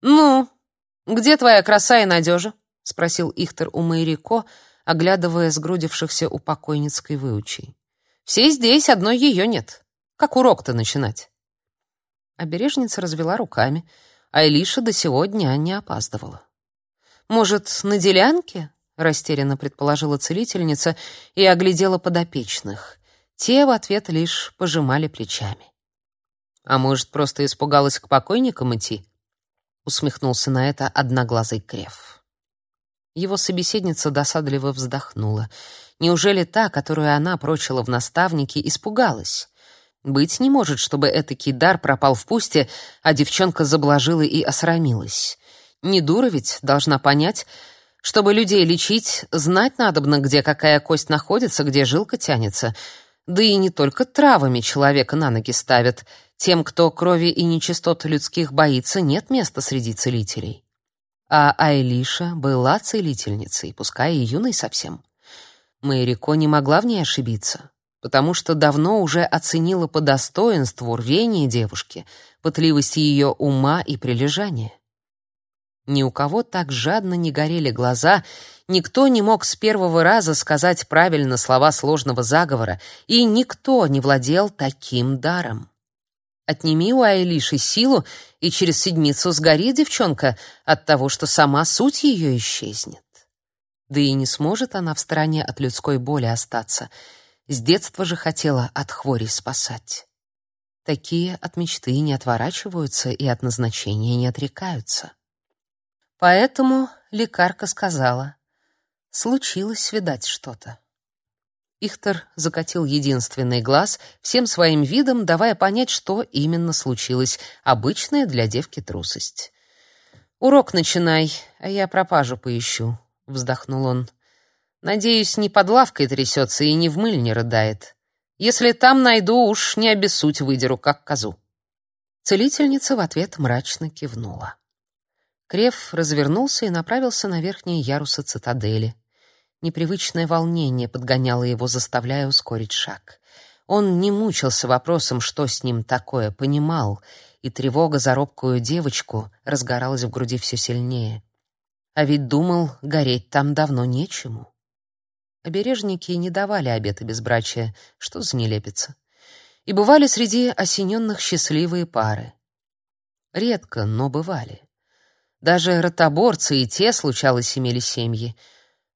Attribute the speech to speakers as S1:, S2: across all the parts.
S1: «Ну, где твоя краса и надежа?» — спросил Ихтер у Майрико, оглядывая сгрудившихся у покойницкой выучей. «Все здесь, одной ее нет. Как урок-то начинать?» Обережница развела руками, а Элиша до сегодня не опаздывала. «Может, на делянке?» — растерянно предположила целительница и оглядела подопечных. Те в ответ лишь пожимали плечами. «А может, просто испугалась к покойникам идти?» — усмехнулся на это одноглазый крев. Его собеседница досадливо вздохнула. Неужели та, которую она прочила в наставнике, испугалась? Быть не может, чтобы этакий дар пропал в пусте, а девчонка заблажила и осрамилась. Не дура ведь, должна понять, чтобы людей лечить, знать надобно, где какая кость находится, где жилка тянется. Да и не только травами человека на ноги ставят. Тем, кто крови и нечистот людских боится, нет места среди целителей. А Айлиша была целительницей, пускай и юной совсем. Мэрико не могла в ней ошибиться потому что давно уже оценила по достоинству рвение девушки, пытливость ее ума и прилежание. Ни у кого так жадно не горели глаза, никто не мог с первого раза сказать правильно слова сложного заговора, и никто не владел таким даром. Отними у Айлиши силу, и через седмицу сгорит девчонка от того, что сама суть ее исчезнет. Да и не сможет она в стороне от людской боли остаться — с детства же хотела от хвори спасать. Такие от мечты не отворачиваются и от назначения не отрекаются. Поэтому лекарка сказала, случилось, видать, что-то. Ихтер закатил единственный глаз, всем своим видом давая понять, что именно случилось, обычная для девки трусость. «Урок начинай, а я пропажу поищу», — вздохнул он. Надеюсь, не под лавкой трясется и не в мыльне рыдает. Если там найду, уж не обессудь выдеру, как козу». Целительница в ответ мрачно кивнула. Крев развернулся и направился на верхние ярусы цитадели. Непривычное волнение подгоняло его, заставляя ускорить шаг. Он не мучился вопросом, что с ним такое, понимал, и тревога за робкую девочку разгоралась в груди все сильнее. А ведь думал, гореть там давно нечему. Обережники не давали обета безбрачия, что за нелепица. И бывали среди осененных счастливые пары. Редко, но бывали. Даже ротоборцы и те, случалось, имели семьи.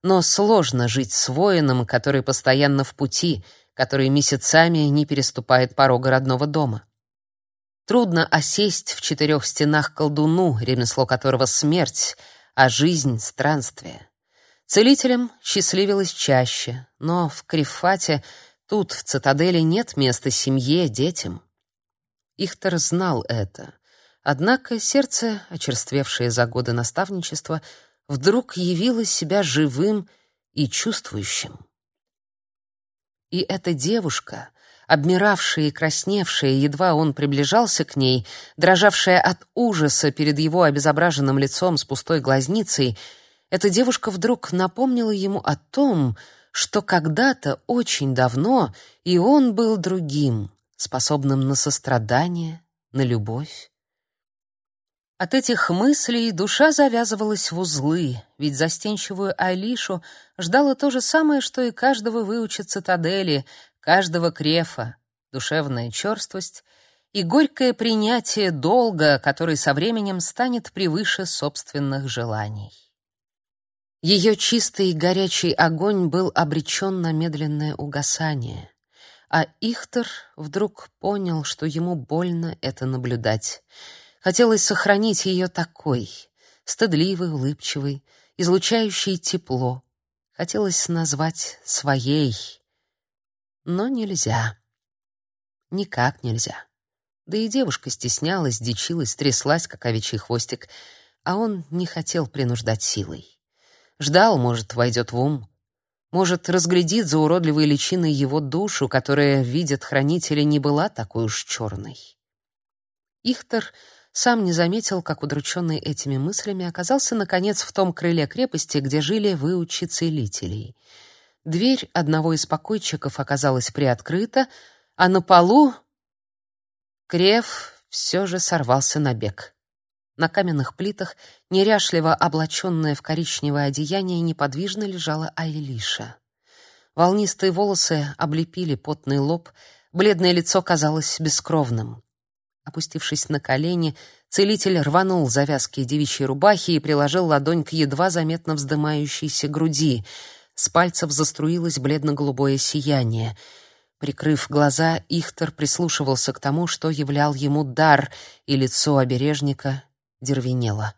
S1: Но сложно жить с воином, который постоянно в пути, который месяцами не переступает порога родного дома. Трудно осесть в четырех стенах колдуну, ремесло которого смерть, а жизнь — странствие. Целителям счастливилось чаще, но в Крифате, тут, в цитадели, нет места семье, детям. Ихтер знал это. Однако сердце, очерствевшее за годы наставничества, вдруг явило себя живым и чувствующим. И эта девушка, обмиравшая и красневшая, едва он приближался к ней, дрожавшая от ужаса перед его обезображенным лицом с пустой глазницей — эта девушка вдруг напомнила ему о том, что когда-то очень давно и он был другим, способным на сострадание, на любовь. От этих мыслей душа завязывалась в узлы, ведь застенчивую Алишу ждало то же самое, что и каждого выуча цитадели, каждого крефа, душевная черствость и горькое принятие долга, который со временем станет превыше собственных желаний. Ее чистый и горячий огонь был обречен на медленное угасание, а Ихтер вдруг понял, что ему больно это наблюдать. Хотелось сохранить ее такой, стыдливой, улыбчивой, излучающей тепло. Хотелось назвать своей, но нельзя. Никак нельзя. Да и девушка стеснялась, дичилась, тряслась, как овечий хвостик, а он не хотел принуждать силой. Ждал, может, войдет в ум. Может, разглядит за уродливой личиной его душу, которая, видят хранители, не была такой уж черной. Ихтер сам не заметил, как удрученный этими мыслями оказался, наконец, в том крыле крепости, где жили выучи целителей. Дверь одного из покойчиков оказалась приоткрыта, а на полу Крев все же сорвался на бег. На каменных плитах, неряшливо облаченная в коричневое одеяние, неподвижно лежала Айлиша. Волнистые волосы облепили потный лоб, бледное лицо казалось бескровным. Опустившись на колени, целитель рванул завязки девичьей рубахи и приложил ладонь к едва заметно вздымающейся груди. С пальцев заструилось бледно-голубое сияние. Прикрыв глаза, Ихтер прислушивался к тому, что являл ему дар, и лицо обережника дервенело.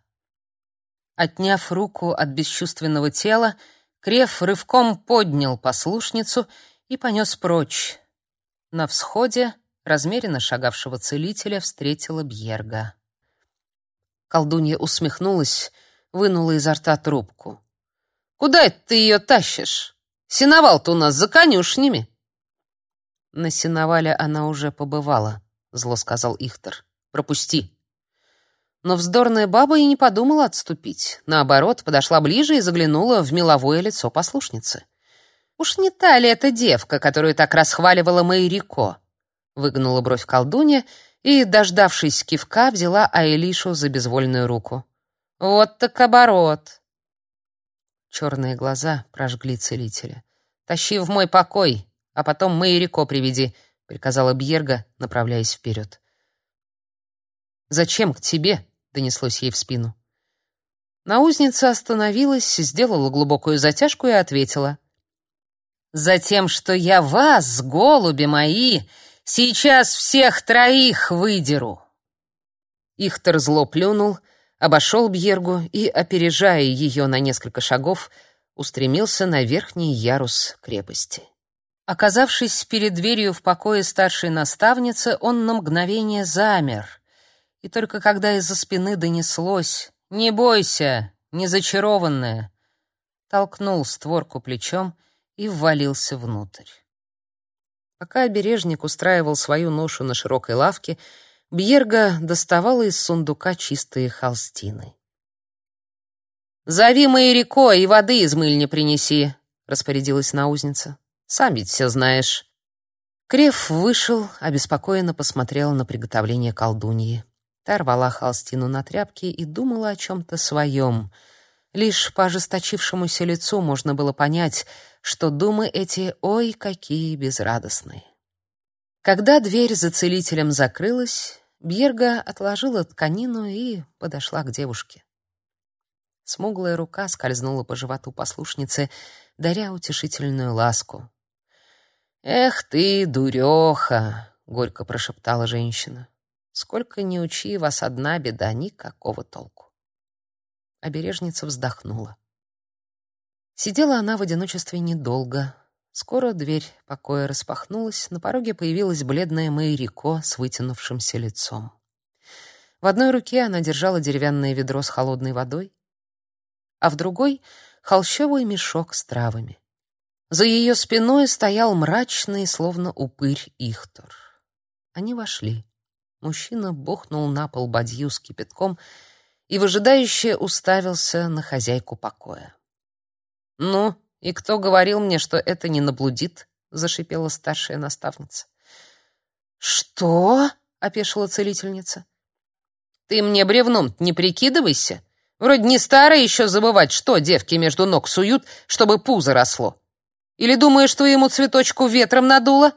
S1: Отняв руку от бесчувственного тела, Креф рывком поднял послушницу и понес прочь. На всходе размеренно шагавшего целителя встретила Бьерга. Колдунья усмехнулась, вынула изо рта трубку. «Куда это ты ее тащишь? Сеновал-то у нас за конюшнями!» «На сеновале она уже побывала», — зло сказал Ихтер. «Пропусти». Но вздорная баба и не подумала отступить. Наоборот, подошла ближе и заглянула в меловое лицо послушницы. «Уж не та ли эта девка, которую так расхваливала Майрико?» Выгнула бровь колдунья и, дождавшись кивка, взяла Аэлишу за безвольную руку. «Вот так оборот!» Черные глаза прожгли целителя. «Тащи в мой покой, а потом Майрико приведи», — приказала Бьерга, направляясь вперед. «Зачем к тебе?» донеслось ей в спину. Наузница остановилась, сделала глубокую затяжку и ответила: "Затем, что я вас, голуби мои, сейчас всех троих выдеру". Ихтер зло плюнул, обошел Бьергу и, опережая ее на несколько шагов, устремился на верхний ярус крепости. Оказавшись перед дверью в покое старшей наставницы, он на мгновение замер — и только когда из-за спины донеслось «Не бойся, не зачарованная», толкнул створку плечом и ввалился внутрь. Пока обережник устраивал свою ношу на широкой лавке, Бьерга доставала из сундука чистые холстины. «Зови Майрико и воды из мыльни принеси», — распорядилась наузница. «Сам ведь все знаешь». Креф вышел, обеспокоенно посмотрел на приготовление колдуньи. Та рвала холстину на тряпке и думала о чем-то своем. Лишь по ожесточившемуся лицу можно было понять, что думы эти ой какие безрадостные. Когда дверь за целителем закрылась, Бьерга отложила тканину и подошла к девушке. Смуглая рука скользнула по животу послушницы, даря утешительную ласку. «Эх ты, дуреха!» — горько прошептала женщина. Сколько ни учи, вас одна беда, никакого толку. Обережница вздохнула. Сидела она в одиночестве недолго. Скоро дверь покоя распахнулась, на пороге появилась бледная Майрико с вытянувшимся лицом. В одной руке она держала деревянное ведро с холодной водой, а в другой — холщовый мешок с травами. За ее спиной стоял мрачный, словно упырь, Ихтор. Они вошли. Мужчина бухнул на пол бадью с кипятком и выжидающе уставился на хозяйку покоя. «Ну, и кто говорил мне, что это не наблудит?» — зашипела старшая наставница. «Что?» — опешила целительница. «Ты мне бревном не прикидывайся. Вроде не старая еще забывать, что девки между ног суют, чтобы пузо росло. Или думаешь, что ему цветочку ветром надуло?»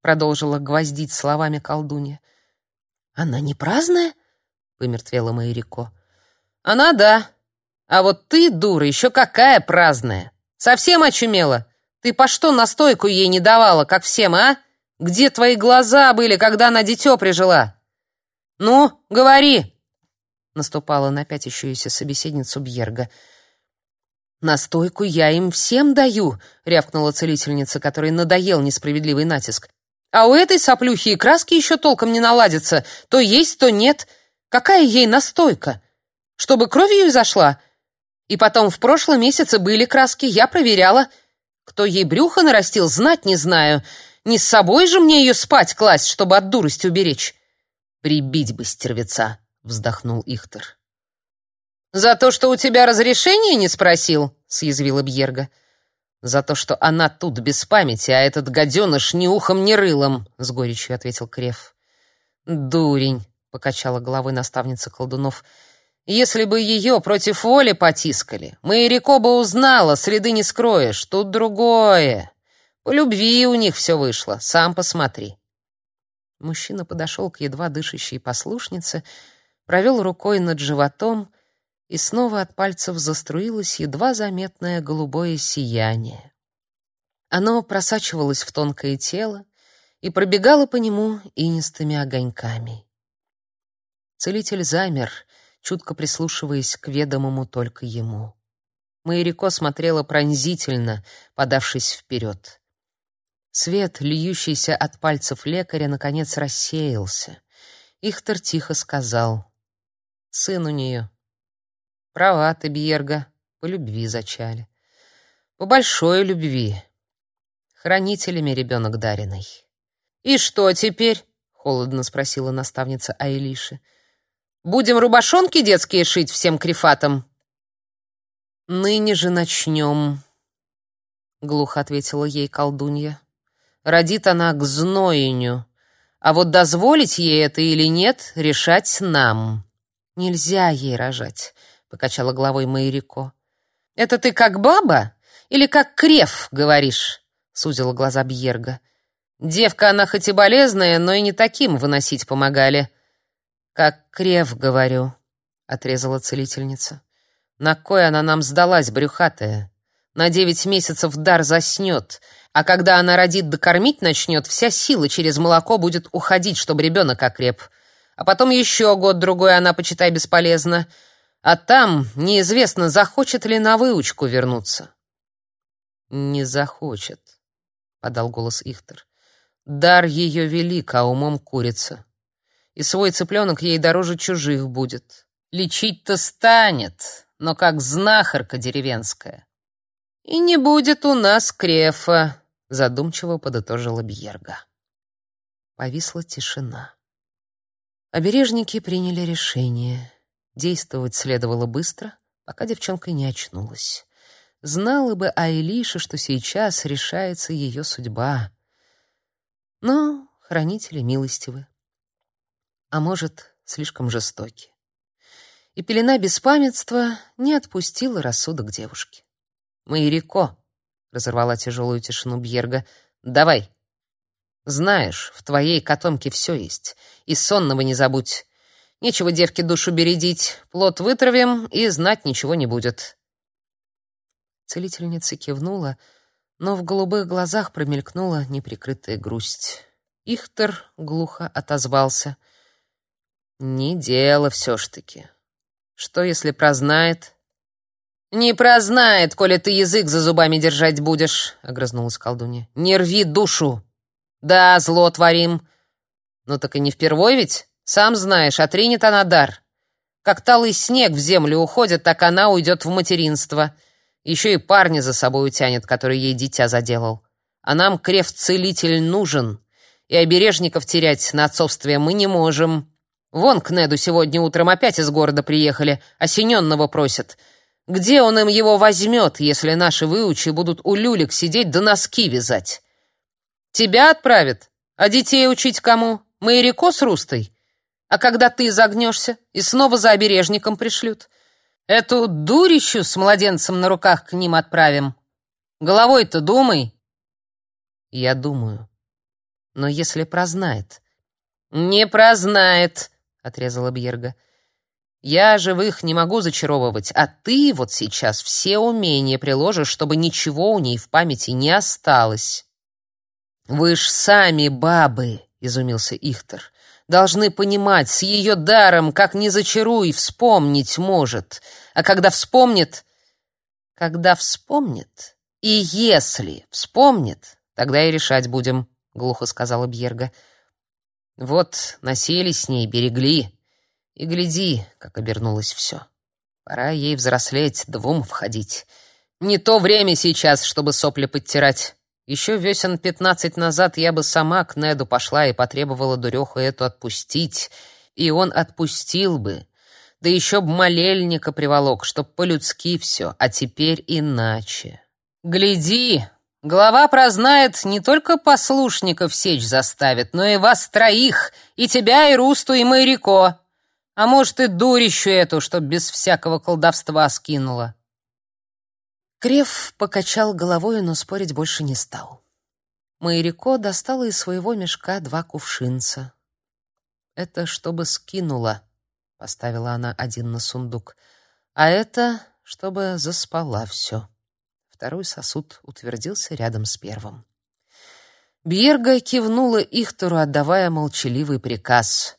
S1: Продолжила гвоздить словами колдунья. Она не праздная? Помертвела Майрико. Она да. А вот ты, дура, еще какая праздная. Совсем очумела? Ты по что настойку ей не давала, как всем, а? Где твои глаза были, когда она дитё прижила? Ну, говори. Наступала на пятящуюся собеседницу Бьерга. «Настойку я им всем даю», — рявкнула целительница, которой надоел несправедливый натиск. А у этой соплюхи и краски еще толком не наладятся. То есть, то нет. Какая ей настойка? Чтобы кровью изошла? И потом, в прошлом месяце были краски, я проверяла. Кто ей брюхо нарастил, знать не знаю. Не с собой же мне ее спать класть, чтобы от дурости уберечь. Прибить бы стервеца, вздохнул Ихтер. За то, что у тебя разрешения не спросил, съязвила Бьерга. За то, что она тут без памяти, а этот гаденыш ни ухом, ни рылом, с горечью ответил Креф. Дурень, покачала головой наставница колдунов. Если бы ее против воли потискали, Майрико бы узнала, следы не скроешь. Тут другое. По любви у них все вышло, сам посмотри. Мужчина подошел к едва дышащей послушнице, провел рукой над животом, и снова от пальцев заструилось едва заметное голубое сияние. Оно просачивалось в тонкое тело и пробегало по нему инистыми огоньками. Целитель замер, чутко прислушиваясь к ведомому только ему. Майрико смотрела пронзительно, подавшись вперед. Свет, льющийся от пальцев лекаря, наконец рассеялся. Ихтер тихо сказал. «Сын у нее. Права ты, Бьерга, по любви зачали. По большой любви. Хранителями ребенок даренный». «И что теперь?» — холодно спросила наставница Айлиши. «Будем рубашонки детские шить всем крифатам?» «Ныне же начнем», — глухо ответила ей колдунья родит она к зноеню. А вот дозволить ей это или нет, решать нам. Нельзя ей рожать, покачала головой Майрико. Это ты как баба или как крев говоришь? сузила глаза Бьерга. Девка она хоть и болезная, но и не таким выносить помогали. Как крев, говорю, отрезала целительница. На кой она нам сдалась, брюхатая? На девять месяцев дар заснет, а когда она родит да кормить начнет, вся сила через молоко будет уходить, чтобы ребенок окреп. А потом еще год-другой она, почитай, бесполезна. А там неизвестно, захочет ли на выучку вернуться. «Не захочет», — подал голос Ихтер. «Дар ее велик, а умом курица. И свой цыпленок ей дороже чужих будет. Лечить-то станет, но как знахарка деревенская. И не будет у нас крефа, задумчиво подытожила Бьерга. Повисла тишина. Обережники приняли решение. Действовать следовало быстро, пока девчонка не очнулась. Знала бы Айлиша, что сейчас решается ее судьба. Но хранители милостивы. А может, слишком жестоки. И пелена беспамятства не отпустила рассудок девушки. «Майрико», — разорвала тяжелую тишину Бьерга, — «давай. Знаешь, в твоей котомке все есть. И сонного не забудь. Нечего девке душу бередить. Плод вытравим, и знать ничего не будет». Целительница кивнула, но в голубых глазах промелькнула неприкрытая грусть. Ихтер глухо отозвался. «Не дело все ж таки. Что, если прознает, «Не прознает, коли ты язык за зубами держать будешь», — огрызнулась колдунья. «Не рви душу. Да, зло творим. Ну так и не впервой ведь? Сам знаешь, отринет она дар. Как талый снег в землю уходит, так она уйдет в материнство. Еще и парня за собой утянет, который ей дитя заделал. А нам крев-целитель нужен, и обережников терять на отцовстве мы не можем. Вон к Неду сегодня утром опять из города приехали, осененного просят». Где он им его возьмет, если наши выучи будут у люлек сидеть да носки вязать? Тебя отправят, а детей учить кому? Майрико с Рустой? А когда ты загнешься, и снова за обережником пришлют? Эту дурищу с младенцем на руках к ним отправим. Головой-то думай. Я думаю. Но если прознает... Не прознает, отрезала Бьерга. Я живых не могу зачаровывать, а ты вот сейчас все умения приложишь, чтобы ничего у ней в памяти не осталось. Вы ж сами бабы, изумился Ихтер. Должны понимать, с ее даром, как не зачаруй, вспомнить может. А когда вспомнит, когда вспомнит, и если вспомнит, тогда и решать будем, глухо сказала Бьерга. Вот носились с ней, берегли, и гляди, как обернулось все. Пора ей взрослеть, двум входить. Не то время сейчас, чтобы сопли подтирать. Еще весен пятнадцать назад я бы сама к Неду пошла и потребовала дуреху эту отпустить, и он отпустил бы. Да еще б молельника приволок, чтоб по-людски все, а теперь иначе. Гляди, Глава прознает, не только послушников сечь заставит, но и вас троих, и тебя, и Русту, и Майрико. А может, и дурищу эту, чтоб без всякого колдовства скинула.
S2: Крев покачал головой, но спорить больше не стал. Майрико достала из своего мешка два кувшинца. «Это чтобы скинула», — поставила она один на сундук, «а это чтобы заспала все». Второй сосуд утвердился рядом с первым. Бьерга кивнула Ихтору, отдавая молчаливый приказ.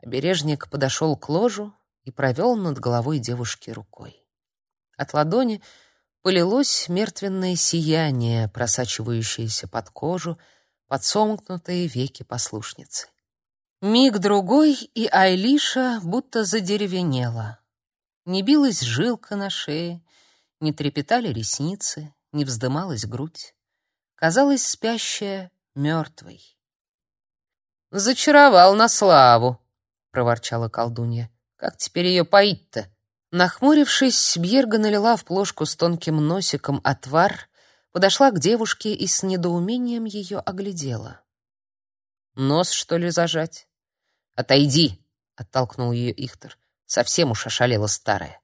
S2: Обережник подошел к ложу и провел над головой девушки рукой. От ладони полилось мертвенное сияние, просачивающееся под кожу, под сомкнутые веки послушницы. Миг-другой, и Айлиша будто задеревенела. Не билась жилка на шее, не трепетали ресницы, не вздымалась грудь. Казалась спящая мертвой.
S1: «Зачаровал на славу!» — проворчала колдунья. «Как теперь ее поить-то?»
S2: Нахмурившись, Бьерга налила в плошку с тонким носиком отвар, подошла к девушке и с недоумением ее оглядела.
S1: «Нос, что ли, зажать?» «Отойди!» — оттолкнул ее Ихтер. «Совсем уж ошалела старая»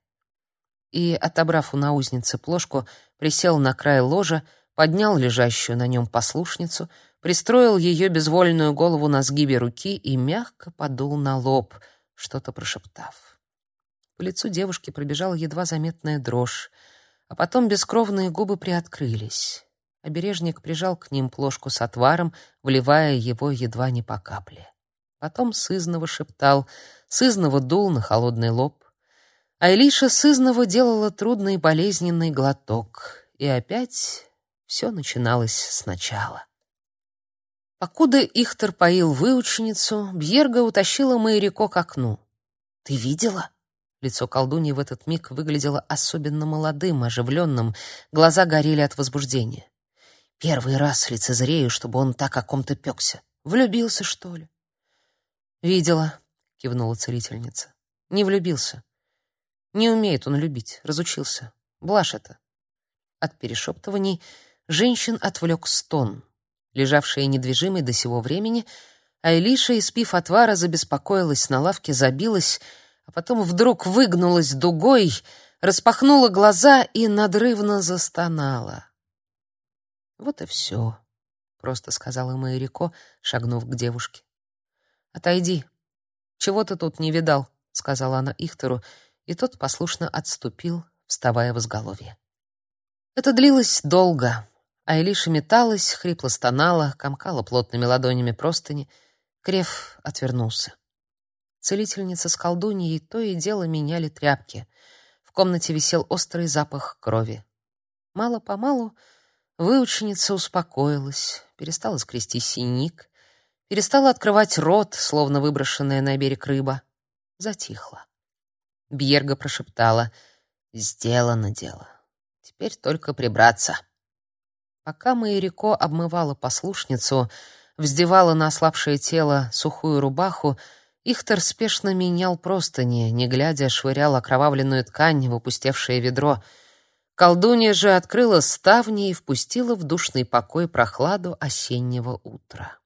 S2: и, отобрав у наузницы плошку, присел на край ложа, поднял лежащую на нем послушницу, пристроил ее безвольную голову на сгибе руки и мягко подул на лоб, что-то прошептав. По лицу девушки пробежала едва заметная дрожь, а потом бескровные губы приоткрылись. Обережник прижал к ним плошку с отваром, вливая его едва не по капле. Потом сызново шептал, сызново дул на холодный лоб, а Илиша сызново делала трудный болезненный глоток, и опять все начиналось сначала. Покуда Ихтер поил выученицу, Бьерга утащила Майрико к окну. «Ты видела?» Лицо колдуньи в этот миг выглядело особенно молодым, оживленным, глаза горели от возбуждения. «Первый раз лицезрею, чтобы он так о ком-то пекся. Влюбился, что ли?» «Видела», — кивнула целительница. «Не влюбился. Не умеет он любить, разучился. Блажь это. От перешептываний женщин отвлек стон. Лежавшая недвижимой до сего времени, а Элиша, испив отвара, забеспокоилась на лавке, забилась, а потом вдруг выгнулась дугой, распахнула глаза и надрывно застонала. «Вот и все», — просто сказала Майрико, шагнув к девушке. «Отойди. Чего ты тут не видал?» — сказала она Ихтеру, и тот послушно отступил, вставая в изголовье. Это длилось долго, а Элиша металась, хрипло стонала, комкала плотными ладонями простыни. Крев отвернулся. Целительница с колдуньей то и дело меняли тряпки. В комнате висел острый запах крови. Мало-помалу выученица успокоилась, перестала скрести синик, перестала открывать рот, словно выброшенная на берег рыба. Затихла. Бьерга прошептала: "Сделано дело. Теперь только прибраться". Пока Майрико обмывала послушницу, вздевала на ослабшее тело сухую рубаху, Ихтер спешно менял простыни, не глядя, швырял окровавленную ткань в опустевшее ведро. Колдунья же открыла ставни и впустила в душный покой прохладу осеннего утра.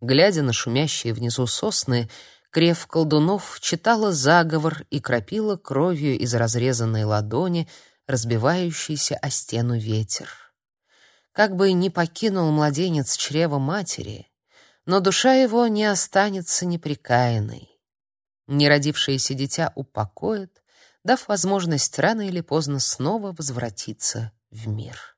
S2: Глядя на шумящие внизу сосны, Крев колдунов читала заговор и кропила кровью из разрезанной ладони, разбивающийся о стену ветер. Как бы ни покинул младенец чрева матери, но душа его не останется неприкаянной. Неродившееся дитя упокоит, дав возможность рано или поздно снова возвратиться в мир.